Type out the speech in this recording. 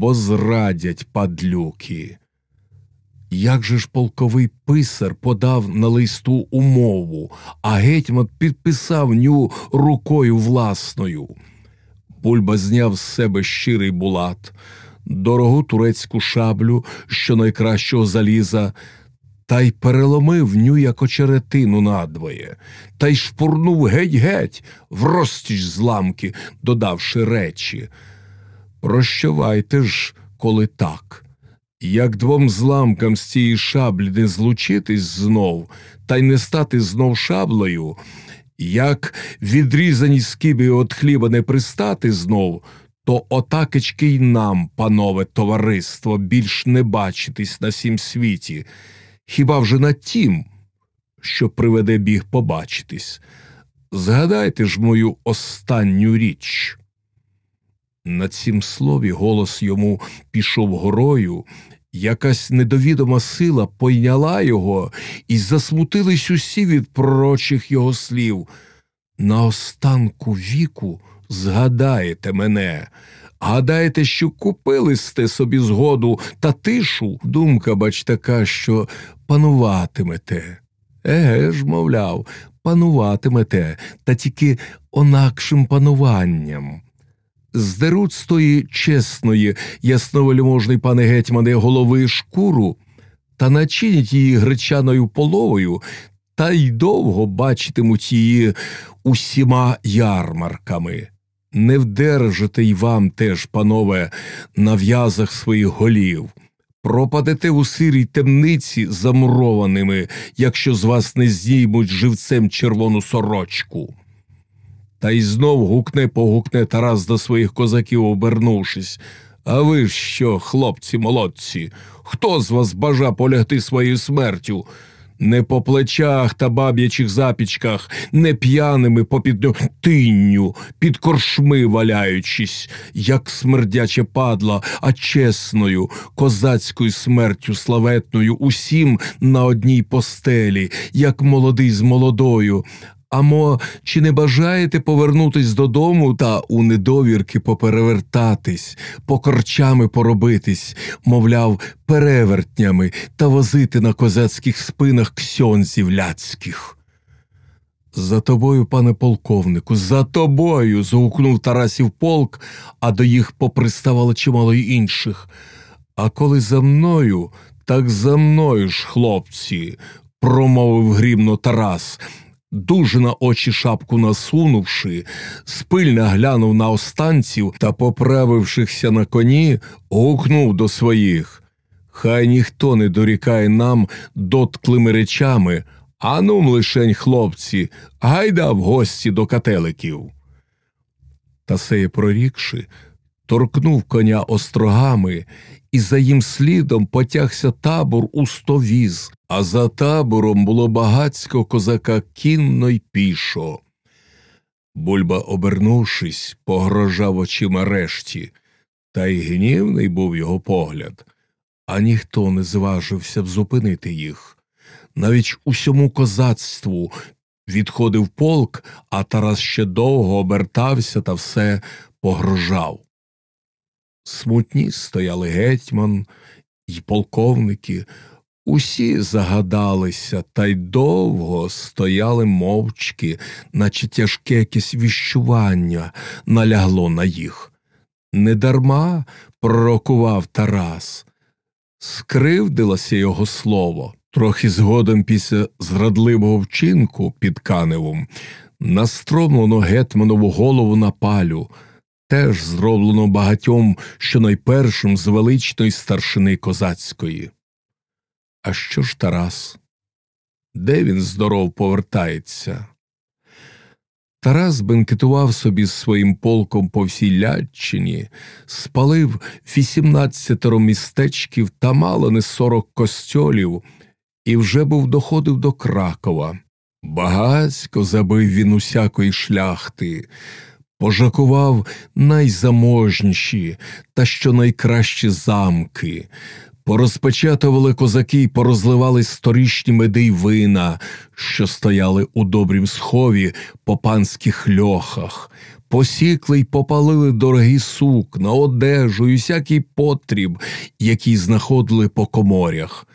бо зрадять падлюки. Як же ж полковий писар подав на листу умову, а гетьман підписав ню рукою власною. Бульба зняв з себе щирий булат, дорогу турецьку шаблю, що найкращого заліза, та й переломив ню як очеретину надвоє, та й шпурнув геть-геть, в розтіч зламки, додавши речі. Прощавайте ж, коли так. Як двом зламкам з цієї шаблі не злучитись знов, та й не стати знов шаблею, як відрізані скиби від хліба не пристати знов, то отакечки й нам, панове товариство, більш не бачитись на сім світі, хіба вже на тім, що приведе біг побачитись. Згадайте ж мою останню річ. На цім слові голос йому пішов горою, якась недовідома сила пойняла його, і засмутились усі від пророчих його слів. На останку віку згадаєте мене, гадаєте, що купили сте собі згоду та тишу, думка, бач, така, що пануватимете. Еге ж, мовляв, пануватимете, та тільки онакшим пануванням. Здеруть з тої чесної, ясновельможний пане гетьмане, голови шкуру та начинять її гречаною половою, та й довго бачитимуть її усіма ярмарками. Не вдержите й вам теж, панове, на в'язах своїх голів. Пропадете у сирій темниці замурованими, якщо з вас не знімуть живцем червону сорочку. Та й знов гукне погукне Тарас до своїх козаків, обернувшись. А ви що, хлопці молодці, хто з вас бажа полягти своєю смертю? Не по плечах та баб'ячих запічках, не п'яними попід тинню, під коршми валяючись, як смердяче падла, а чесною, козацькою смертю славетною, усім на одній постелі, як молодий з молодою. Амо, чи не бажаєте повернутись додому та у недовірки поперевертатись, покорчами поробитись, мовляв, перевертнями та возити на козацьких спинах ксьонзів ляцьких? За тобою, пане полковнику, за тобою. згукнув Тарасів полк, а до їх поприставало чимало й інших. А коли за мною, так за мною ж, хлопці, промовив грімно Тарас дуже на очі шапку насунувши, спильно глянув на останців та, поправившихся на коні, гукнув до своїх. Хай ніхто не дорікає нам дотклими речами, а нум лишень, хлопці, гайда в гості до кателиків. Та сеє прорікши, торкнув коня острогами, і за їм слідом потягся табор у сто віз, а за табором було багацько козака кінно й пішо. Бульба, обернувшись, погрожав очима решті, та й гнівний був його погляд, а ніхто не зважився б зупинити їх. Навіть усьому козацтву відходив полк, а Тарас ще довго обертався та все погрожав. Смутні стояли гетьман й полковники, усі загадалися та й довго стояли мовчки, наче тяжке якесь віщування налягло на їх. Недарма пророкував Тарас, скривдилося його слово. Трохи згодом після зрадливого вчинку під Каневом настромлено гетьманову голову на палю теж зроблено багатьом що найпершим з величної старшини козацької. А що ж Тарас? Де він здоров повертається? Тарас бенкетував собі з своїм полком по всій Лятчині, спалив вісімнадцятеро містечків та мало не сорок костьолів, і вже був доходив до Кракова. Багацько забив він усякої шляхти, пожакував найзаможніші та що найкращі замки, порозпечатували козаки й порозливали сторічні меди й вина, що стояли у добрім схові по панських льохах, посікли й попалили дорогі сукна, одежу і всякий потріб, який знаходили по коморях.